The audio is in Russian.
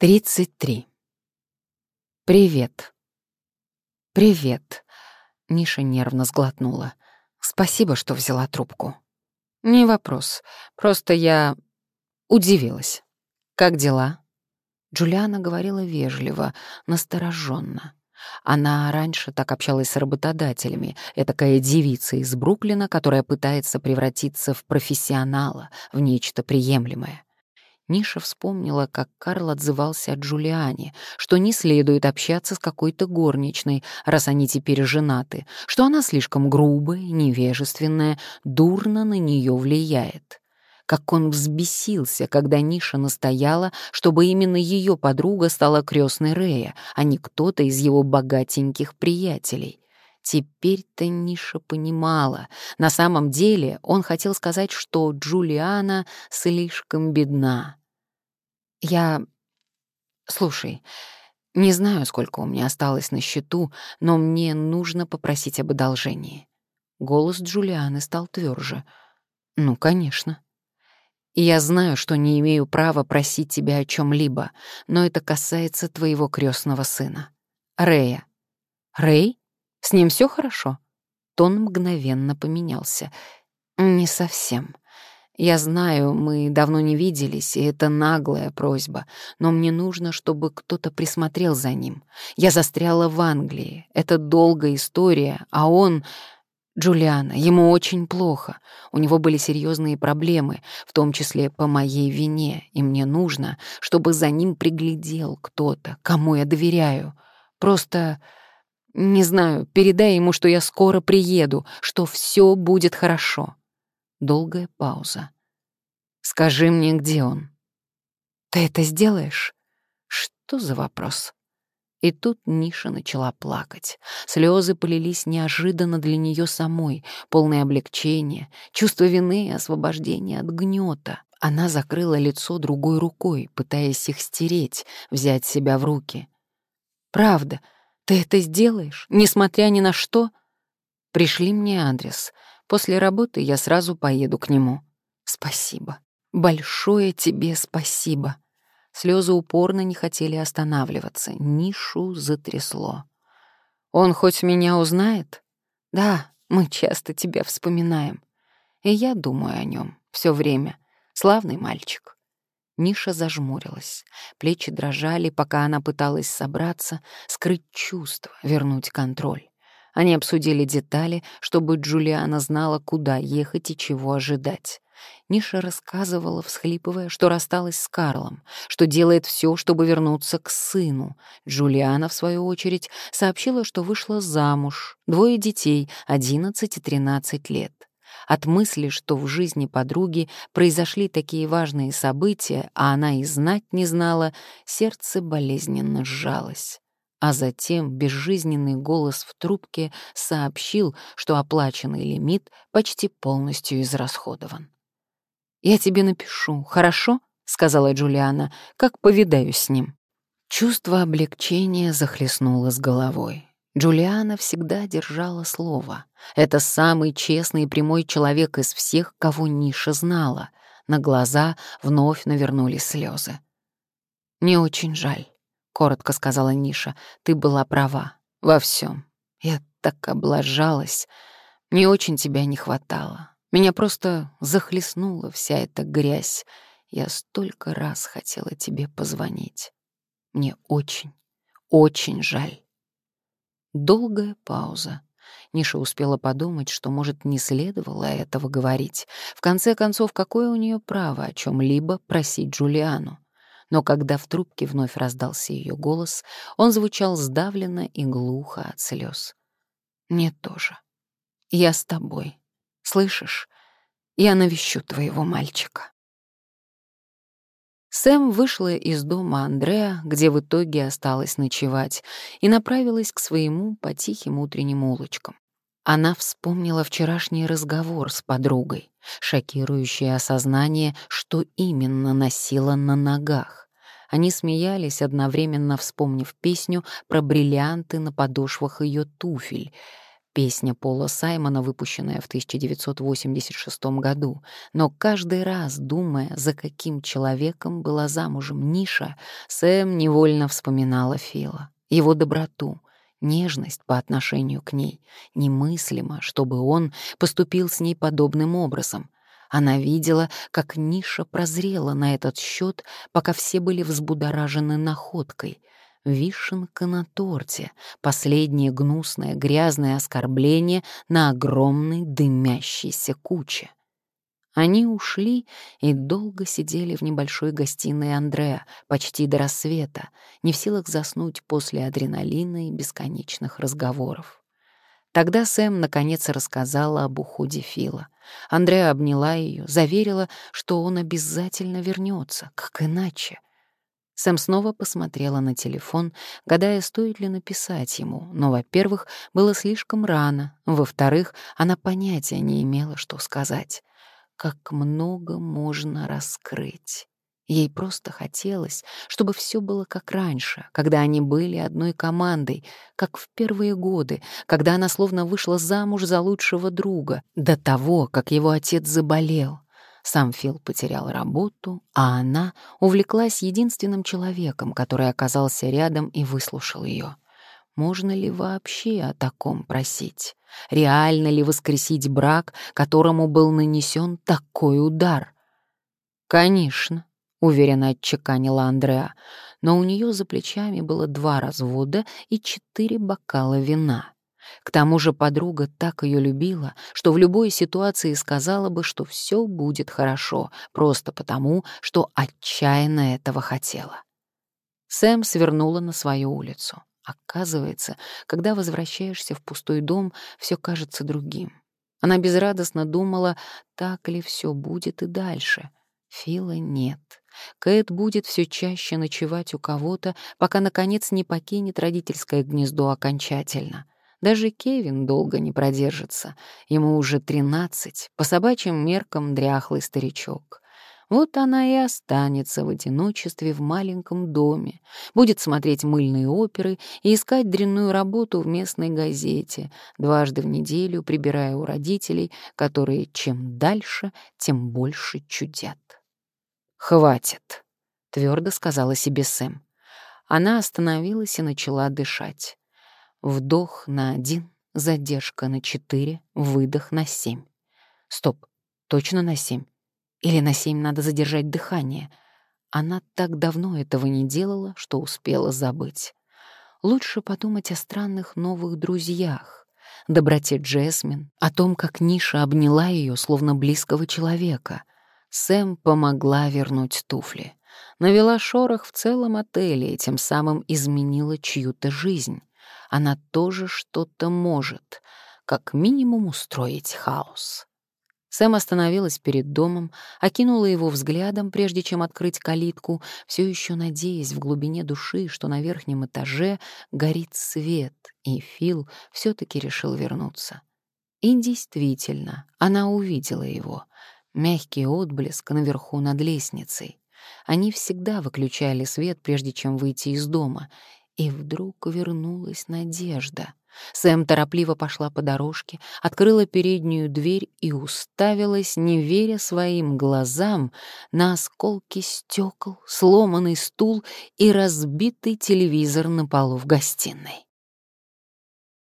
33. «Привет». «Привет», — Ниша нервно сглотнула. «Спасибо, что взяла трубку». «Не вопрос. Просто я удивилась. Как дела?» Джулиана говорила вежливо, настороженно. Она раньше так общалась с работодателями, этакая девица из Бруклина, которая пытается превратиться в профессионала, в нечто приемлемое. Ниша вспомнила, как Карл отзывался о Джулиане, что не следует общаться с какой-то горничной, раз они теперь женаты, что она слишком грубая, невежественная, дурно на нее влияет. Как он взбесился, когда Ниша настояла, чтобы именно ее подруга стала крестной Рея, а не кто-то из его богатеньких приятелей. Теперь-то Ниша понимала. На самом деле он хотел сказать, что Джулиана слишком бедна, я... Слушай, не знаю, сколько у меня осталось на счету, но мне нужно попросить об одолжении. Голос Джулианы стал тверже. Ну, конечно. Я знаю, что не имею права просить тебя о чем либо но это касается твоего крестного сына. Рэя. Рэй? С ним все хорошо? Тон мгновенно поменялся. Не совсем. Я знаю, мы давно не виделись, и это наглая просьба, но мне нужно, чтобы кто-то присмотрел за ним. Я застряла в Англии. Это долгая история, а он... Джулиана, ему очень плохо. У него были серьезные проблемы, в том числе по моей вине, и мне нужно, чтобы за ним приглядел кто-то, кому я доверяю. Просто... Не знаю, передай ему, что я скоро приеду, что все будет хорошо. Долгая пауза. «Скажи мне, где он?» «Ты это сделаешь?» «Что за вопрос?» И тут Ниша начала плакать. Слезы полились неожиданно для нее самой, полное облегчение, чувство вины и освобождения от гнета. Она закрыла лицо другой рукой, пытаясь их стереть, взять себя в руки. «Правда, ты это сделаешь, несмотря ни на что?» «Пришли мне адрес. После работы я сразу поеду к нему. Спасибо. Большое тебе спасибо. Слезы упорно не хотели останавливаться. Нишу затрясло. Он хоть меня узнает? Да, мы часто тебя вспоминаем. И я думаю о нем все время. Славный мальчик. Ниша зажмурилась. Плечи дрожали, пока она пыталась собраться, скрыть чувство, вернуть контроль. Они обсудили детали, чтобы Джулиана знала, куда ехать и чего ожидать. Ниша рассказывала, всхлипывая, что рассталась с Карлом, что делает все, чтобы вернуться к сыну. Джулиана, в свою очередь, сообщила, что вышла замуж, двое детей, 11 и 13 лет. От мысли, что в жизни подруги произошли такие важные события, а она и знать не знала, сердце болезненно сжалось а затем безжизненный голос в трубке сообщил, что оплаченный лимит почти полностью израсходован. «Я тебе напишу, хорошо?» — сказала Джулиана, — «как повидаюсь с ним». Чувство облегчения захлестнуло с головой. Джулиана всегда держала слово. Это самый честный и прямой человек из всех, кого Ниша знала. На глаза вновь навернулись слезы. «Не очень жаль. — коротко сказала Ниша. «Ты была права. Во всем. Я так облажалась. Мне очень тебя не хватало. Меня просто захлестнула вся эта грязь. Я столько раз хотела тебе позвонить. Мне очень, очень жаль». Долгая пауза. Ниша успела подумать, что, может, не следовало этого говорить. В конце концов, какое у нее право о чем либо просить Джулиану? Но когда в трубке вновь раздался ее голос, он звучал сдавленно и глухо от слез. «Мне тоже. Я с тобой. Слышишь? Я навещу твоего мальчика». Сэм вышла из дома Андреа, где в итоге осталась ночевать, и направилась к своему по тихим утренним улочкам. Она вспомнила вчерашний разговор с подругой, шокирующее осознание, что именно носила на ногах. Они смеялись, одновременно вспомнив песню про бриллианты на подошвах ее туфель. песня Пола Саймона, выпущенная в 1986 году, но каждый раз, думая, за каким человеком была замужем Ниша, Сэм невольно вспоминала Фила, его доброту, нежность по отношению к ней. Немыслимо, чтобы он поступил с ней подобным образом. Она видела, как Ниша прозрела на этот счет, пока все были взбудоражены находкой — Вишенка на торте, последнее гнусное грязное оскорбление на огромной дымящейся куче. Они ушли и долго сидели в небольшой гостиной Андреа, почти до рассвета, не в силах заснуть после адреналина и бесконечных разговоров. Тогда Сэм наконец рассказала об уходе Фила. Андреа обняла ее, заверила, что он обязательно вернется, как иначе — Сэм снова посмотрела на телефон, гадая, стоит ли написать ему, но, во-первых, было слишком рано, во-вторых, она понятия не имела, что сказать. Как много можно раскрыть. Ей просто хотелось, чтобы все было как раньше, когда они были одной командой, как в первые годы, когда она словно вышла замуж за лучшего друга, до того, как его отец заболел — сам Фил потерял работу, а она увлеклась единственным человеком, который оказался рядом и выслушал ее. Можно ли вообще о таком просить? Реально ли воскресить брак, которому был нанесен такой удар? «Конечно», — уверенно отчеканила Андреа, но у нее за плечами было два развода и четыре бокала вина. К тому же подруга так ее любила, что в любой ситуации сказала бы, что все будет хорошо, просто потому, что отчаянно этого хотела. Сэм свернула на свою улицу. Оказывается, когда возвращаешься в пустой дом, все кажется другим. Она безрадостно думала, так ли все будет и дальше. Фила нет. Кэт будет все чаще ночевать у кого-то, пока, наконец, не покинет родительское гнездо окончательно. Даже Кевин долго не продержится. Ему уже тринадцать, по собачьим меркам дряхлый старичок. Вот она и останется в одиночестве в маленьком доме, будет смотреть мыльные оперы и искать дрянную работу в местной газете, дважды в неделю прибирая у родителей, которые чем дальше, тем больше чудят. «Хватит», — твердо сказала себе Сэм. Она остановилась и начала дышать. Вдох на один, задержка на четыре, выдох на семь. Стоп, точно на семь? Или на семь надо задержать дыхание? Она так давно этого не делала, что успела забыть. Лучше подумать о странных новых друзьях, доброте Джесмин, о том, как Ниша обняла ее, словно близкого человека. Сэм помогла вернуть туфли. Навела шорох в целом отеле и тем самым изменила чью-то жизнь она тоже что-то может, как минимум устроить хаос. Сэм остановилась перед домом, окинула его взглядом, прежде чем открыть калитку, все еще надеясь в глубине души, что на верхнем этаже горит свет, и Фил все-таки решил вернуться. И действительно, она увидела его. Мягкий отблеск наверху над лестницей. Они всегда выключали свет, прежде чем выйти из дома, и вдруг вернулась надежда. Сэм торопливо пошла по дорожке, открыла переднюю дверь и уставилась, не веря своим глазам, на осколки стекол, сломанный стул и разбитый телевизор на полу в гостиной.